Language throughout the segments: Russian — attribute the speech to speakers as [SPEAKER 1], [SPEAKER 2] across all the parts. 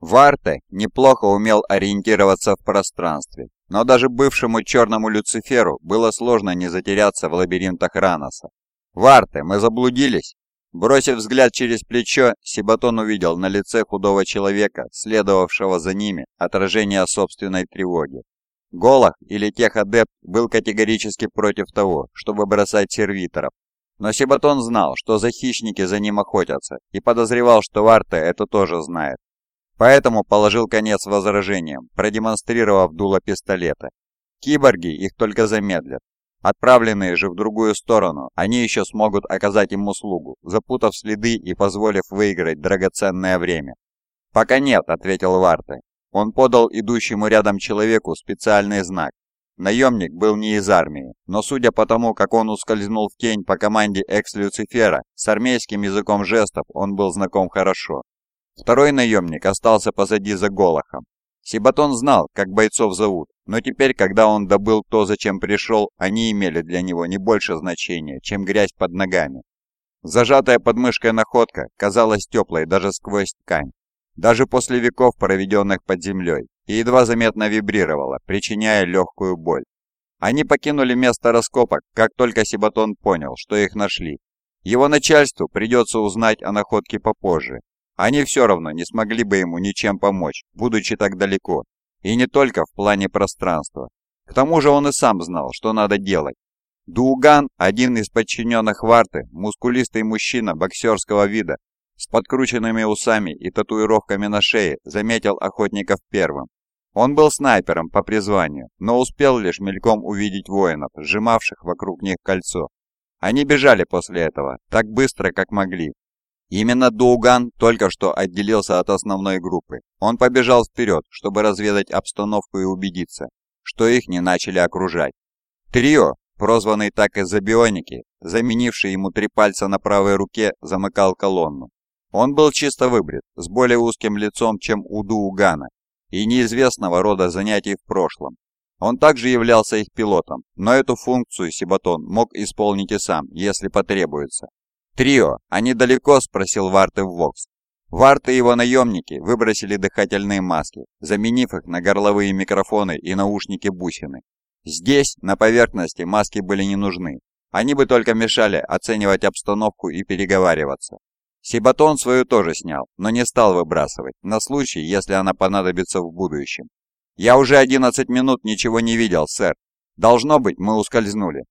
[SPEAKER 1] Варте неплохо умел ориентироваться в пространстве, но даже бывшему черному Люциферу было сложно не затеряться в лабиринтах Раноса. «Варте, мы заблудились?» Бросив взгляд через плечо, Сибатон увидел на лице худого человека, следовавшего за ними, отражение собственной тревоги. Голах или Техадепт был категорически против того, чтобы бросать сервиторов. Но Сибатон знал, что за хищники за ним охотятся, и подозревал, что Варте это тоже знает. Поэтому положил конец возражениям, продемонстрировав дуло пистолета. Киборги их только замедлят. Отправленные же в другую сторону, они еще смогут оказать им услугу, запутав следы и позволив выиграть драгоценное время. «Пока нет», — ответил Варте. Он подал идущему рядом человеку специальный знак. Наемник был не из армии, но судя по тому, как он ускользнул в тень по команде экс-Люцифера, с армейским языком жестов он был знаком хорошо. Второй наемник остался позади за Голохом. Сибатон знал, как бойцов зовут, но теперь, когда он добыл то, зачем пришел, они имели для него не больше значения, чем грязь под ногами. Зажатая под мышкой находка казалась теплой даже сквозь ткань, даже после веков, проведенных под землей, и едва заметно вибрировала, причиняя легкую боль. Они покинули место раскопок, как только Сибатон понял, что их нашли. Его начальству придется узнать о находке попозже, они все равно не смогли бы ему ничем помочь, будучи так далеко. И не только в плане пространства. К тому же он и сам знал, что надо делать. Дуган, один из подчиненных Варты, мускулистый мужчина боксерского вида, с подкрученными усами и татуировками на шее, заметил охотников первым. Он был снайпером по призванию, но успел лишь мельком увидеть воинов, сжимавших вокруг них кольцо. Они бежали после этого, так быстро, как могли, Именно Дуган только что отделился от основной группы. Он побежал вперед, чтобы разведать обстановку и убедиться, что их не начали окружать. Трио, прозванный так из-за бионики, заменивший ему три пальца на правой руке, замыкал колонну. Он был чисто выбрит, с более узким лицом, чем у Дугана, и неизвестного рода занятий в прошлом. Он также являлся их пилотом, но эту функцию Сибатон мог исполнить и сам, если потребуется. «Трио, они далеко?» – спросил Варты в Вокс. Варты и его наемники выбросили дыхательные маски, заменив их на горловые микрофоны и наушники-бусины. Здесь, на поверхности, маски были не нужны. Они бы только мешали оценивать обстановку и переговариваться. Сибатон свою тоже снял, но не стал выбрасывать, на случай, если она понадобится в будущем. «Я уже 11 минут ничего не видел, сэр. Должно быть, мы ускользнули».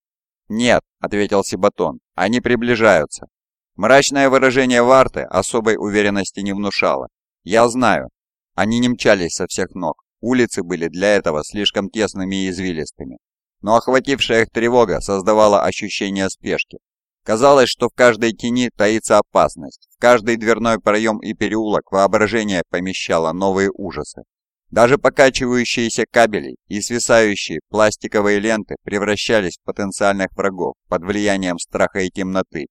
[SPEAKER 1] «Нет», — ответил Сибатон, — «они приближаются». Мрачное выражение Варты особой уверенности не внушало. «Я знаю». Они не мчались со всех ног. Улицы были для этого слишком тесными и извилистыми. Но охватившая их тревога создавала ощущение спешки. Казалось, что в каждой тени таится опасность, в каждый дверной проем и переулок воображение помещало новые ужасы. Даже покачивающиеся кабели и свисающие пластиковые ленты превращались в потенциальных врагов под влиянием страха и темноты,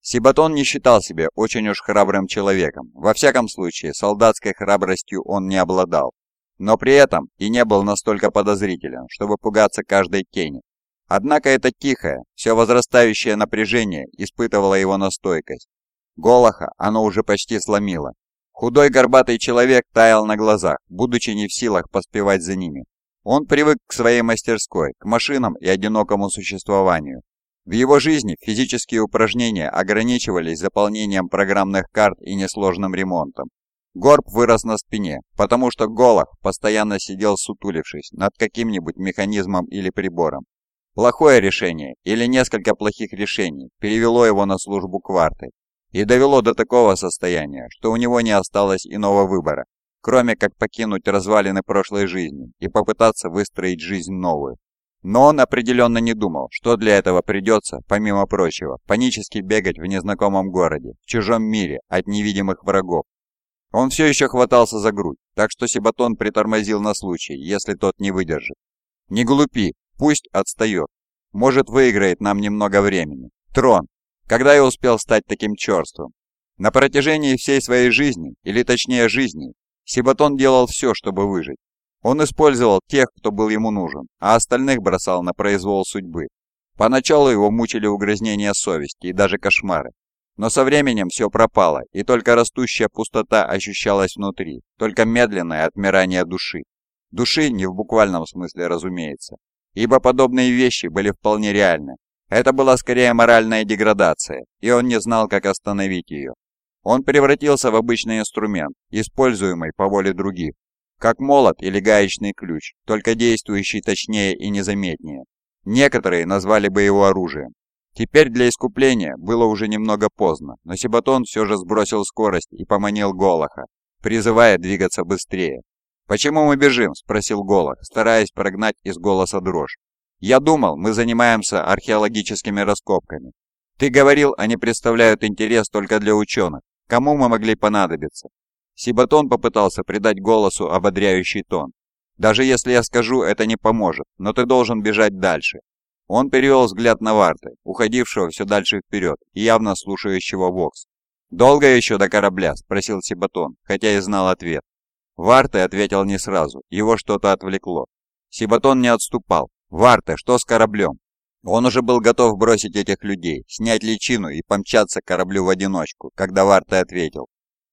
[SPEAKER 1] Сибатон не считал себя очень уж храбрым человеком. Во всяком случае, солдатской храбростью он не обладал. Но при этом и не был настолько подозрителен, чтобы пугаться каждой тени. Однако это тихое, все возрастающее напряжение испытывало его на стойкость. Голоха оно уже почти сломило. Худой горбатый человек таял на глазах, будучи не в силах поспевать за ними. Он привык к своей мастерской, к машинам и одинокому существованию. В его жизни физические упражнения ограничивались заполнением программных карт и несложным ремонтом. Горб вырос на спине, потому что Голах постоянно сидел сутулившись над каким-нибудь механизмом или прибором. Плохое решение или несколько плохих решений перевело его на службу кварты и довело до такого состояния, что у него не осталось иного выбора, кроме как покинуть развалины прошлой жизни и попытаться выстроить жизнь новую. Но он определенно не думал, что для этого придется, помимо прочего, панически бегать в незнакомом городе, в чужом мире, от невидимых врагов. Он все еще хватался за грудь, так что Себатон притормозил на случай, если тот не выдержит. «Не глупи, пусть отстает. Может, выиграет нам немного времени. Трон, когда я успел стать таким черством?» На протяжении всей своей жизни, или точнее жизни, Себатон делал все, чтобы выжить. Он использовал тех, кто был ему нужен, а остальных бросал на произвол судьбы. Поначалу его мучили угрызнения совести и даже кошмары. Но со временем все пропало, и только растущая пустота ощущалась внутри, только медленное отмирание души. Души не в буквальном смысле, разумеется, ибо подобные вещи были вполне реальны. Это была скорее моральная деградация, и он не знал, как остановить ее. Он превратился в обычный инструмент, используемый по воле других, как молот или гаечный ключ, только действующий точнее и незаметнее. Некоторые назвали бы его оружием, Теперь для искупления было уже немного поздно, но Себатон все же сбросил скорость и поманил Голоха, призывая двигаться быстрее. «Почему мы бежим?» – спросил Голох, стараясь прогнать из голоса дрожь. «Я думал, мы занимаемся археологическими раскопками. Ты говорил, они представляют интерес только для ученых. Кому мы могли понадобиться?» Сибатон попытался придать голосу ободряющий тон. «Даже если я скажу, это не поможет, но ты должен бежать дальше. Он перевел взгляд на Варты, уходившего все дальше вперед и явно слушающего Вокс. «Долго еще до корабля?» – спросил Сибатон, хотя и знал ответ. Варте ответил не сразу, его что-то отвлекло. Сибатон не отступал. «Варте, что с кораблем?» Он уже был готов бросить этих людей, снять личину и помчаться к кораблю в одиночку, когда Варте ответил.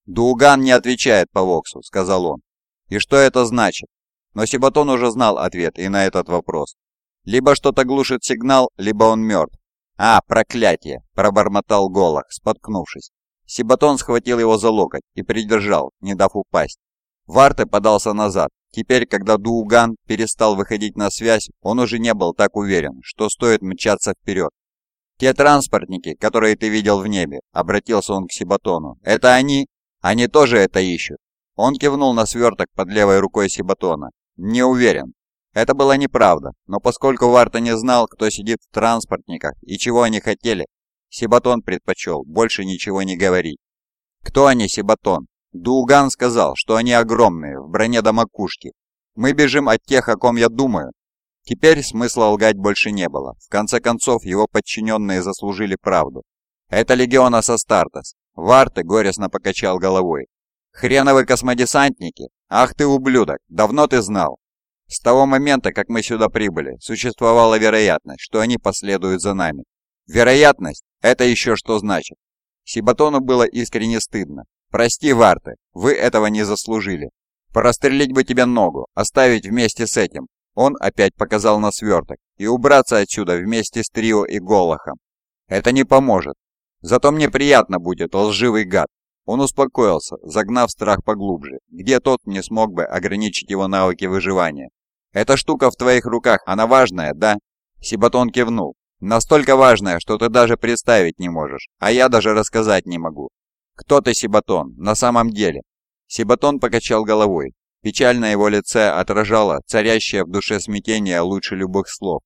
[SPEAKER 1] «Дуган не отвечает по Воксу», — сказал он. «И что это значит?» Но Сибатон уже знал ответ и на этот вопрос. Либо что-то глушит сигнал, либо он мертв. «А, проклятие!» – пробормотал Голах, споткнувшись. Сибатон схватил его за локоть и придержал, не дав упасть. Варте подался назад. Теперь, когда Дууган перестал выходить на связь, он уже не был так уверен, что стоит мчаться вперед. «Те транспортники, которые ты видел в небе», — обратился он к Сибатону, — «это они? Они тоже это ищут?» Он кивнул на сверток под левой рукой Сибатона. «Не уверен. Это была неправда, но поскольку Варта не знал, кто сидит в транспортниках и чего они хотели, Сибатон предпочел больше ничего не говорить. «Кто они, Сибатон?» Дуган сказал, что они огромные, в броне до макушки. Мы бежим от тех, о ком я думаю. Теперь смысла лгать больше не было. В конце концов, его подчиненные заслужили правду. Это легиона Састартес. Варты горестно покачал головой. Хреновы космодесантники? Ах ты ублюдок, давно ты знал. С того момента, как мы сюда прибыли, существовала вероятность, что они последуют за нами. Вероятность? Это еще что значит? Сибатону было искренне стыдно. «Прости, Варте, вы этого не заслужили. Прострелить бы тебе ногу, оставить вместе с этим». Он опять показал на сверток. «И убраться отсюда вместе с Трио и Голохом. Это не поможет. Зато мне приятно будет, лживый гад. Он успокоился, загнав страх поглубже, где тот не смог бы ограничить его навыки выживания. «Эта штука в твоих руках, она важная, да?» Сибатон кивнул. «Настолько важная, что ты даже представить не можешь, а я даже рассказать не могу. Кто ты, Сибатон, на самом деле?» Сибатон покачал головой. Печаль на его лице отражала царящее в душе смятение лучше любых слов.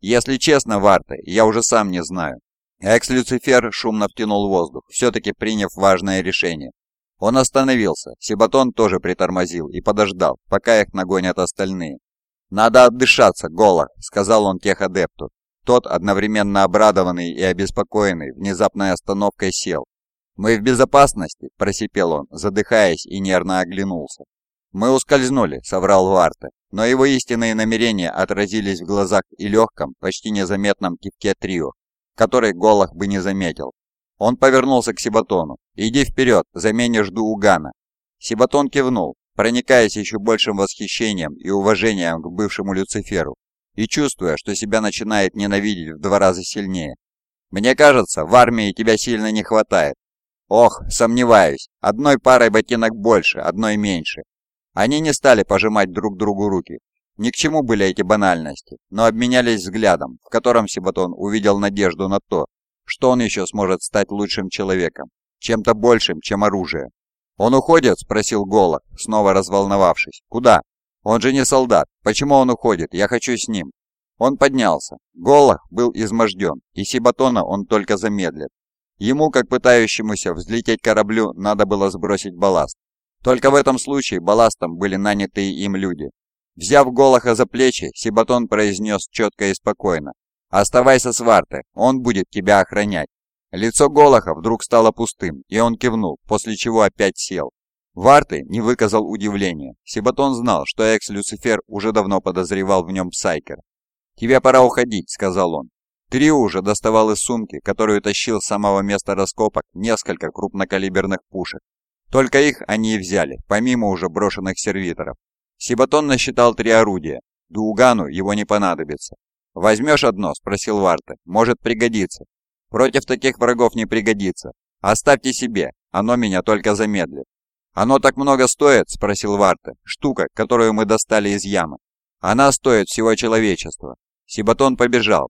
[SPEAKER 1] «Если честно, Варта, я уже сам не знаю». Экс-Люцифер шумно втянул воздух, все-таки приняв важное решение. Он остановился, Сибатон тоже притормозил и подождал, пока их нагонят остальные. «Надо отдышаться, Голах», — сказал он техадепту. Тот, одновременно обрадованный и обеспокоенный, внезапной остановкой сел. «Мы в безопасности?» – просипел он, задыхаясь и нервно оглянулся. «Мы ускользнули», – соврал Варте, но его истинные намерения отразились в глазах и легком, почти незаметном кивке трио, который Голах бы не заметил. Он повернулся к Сибатону. «Иди вперед, заменишь Дуугана». Сибатон кивнул, проникаясь еще большим восхищением и уважением к бывшему Люциферу, и чувствуя, что себя начинает ненавидеть в два раза сильнее. «Мне кажется, в армии тебя сильно не хватает». «Ох, сомневаюсь, одной парой ботинок больше, одной меньше». Они не стали пожимать друг другу руки. Ни к чему были эти банальности, но обменялись взглядом, в котором Сибатон увидел надежду на то, что он еще сможет стать лучшим человеком, чем-то большим, чем оружие. «Он уходит?» – спросил Голок, снова разволновавшись. «Куда? Он же не солдат. Почему он уходит? Я хочу с ним». Он поднялся. Голок был изможден, и Сибатона он только замедлит. Ему, как пытающемуся взлететь кораблю, надо было сбросить балласт. Только в этом случае балластом были нанятые им люди. Взяв Голоха за плечи, Сибатон произнес четко и спокойно. «Оставайся с Варте, он будет тебя охранять. Лицо Голоха вдруг стало пустым, и он кивнул, после чего опять сел. Варты не выказал удивления. Себатон знал, что экс-Люцифер уже давно подозревал в нем псайкера. «Тебе пора уходить», — сказал он. Трио уже доставал из сумки, которую тащил с самого места раскопок, несколько крупнокалиберных пушек. Только их они и взяли, помимо уже брошенных сервиторов. Сибатон насчитал три орудия. Дугану его не понадобится. «Возьмешь одно?» – спросил Варта. «Может пригодиться». «Против таких врагов не пригодится. Оставьте себе, оно меня только замедлит». «Оно так много стоит?» – спросил Варта. «Штука, которую мы достали из ямы». «Она стоит всего человечества». Сибатон побежал,